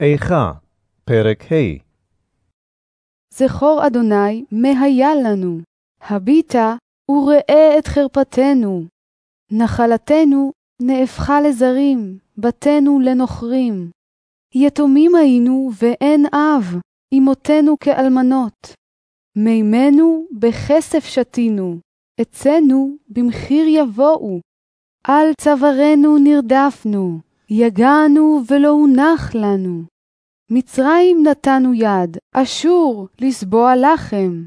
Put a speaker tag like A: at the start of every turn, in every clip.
A: איכה, פרק ה'
B: זכור אדוני מה היה לנו, הביטה וראה את חרפתנו. נחלתנו נהפכה לזרים, בתינו לנוכרים. יתומים היינו ואין אב, אמותינו כאלמנות. מימינו בכסף שתינו, אצנו במחיר יבואו. על צווארנו נרדפנו, יגענו ולא הונח לנו. מצרים נתנו יד, אשור, לסבוע לחם.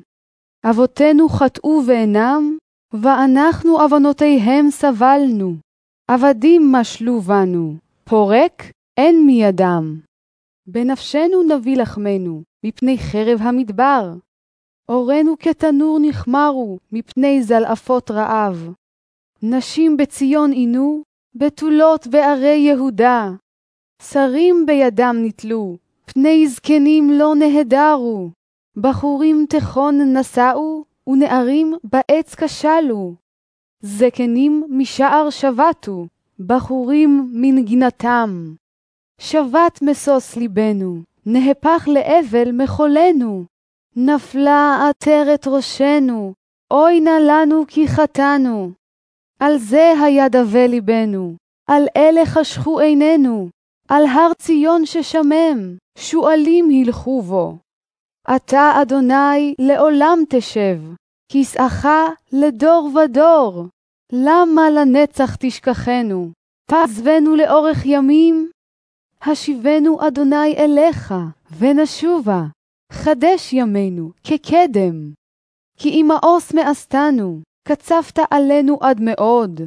B: אבותינו חטאו ואינם, ואנחנו עוונותיהם סבלנו. עבדים משלו בנו, פורק אין מידם. בנפשנו נביא לחמנו, מפני חרב המדבר. אורנו כתנור נחמרו, מפני זלעפות רעב. נשים בציון עינו, בתולות בערי יהודה. שרים בידם נתלו, פני זקנים לא נהדרו. בחורים תכון נשאו, ונערים בעץ כשלו. זקנים משער שבתו, בחורים מנגינתם. שבת משוש ליבנו, נהפך לאבל מחולנו. נפלה עטרת ראשנו, אוי נא לנו כי חטאנו. על זה היה דווה ליבנו, על אלה חשכו עינינו, על הר ציון ששמם, שועלים הלכו בו. אתה, אדוני, לעולם תשב, כסאך לדור ודור. למה לנצח תשכחנו? תעזבנו לאורך ימים? השיבנו, אדוני, אליך, ונשובה. חדש ימינו כקדם. כי אם מאוס מאסתנו, קצפת עלינו עד מאוד.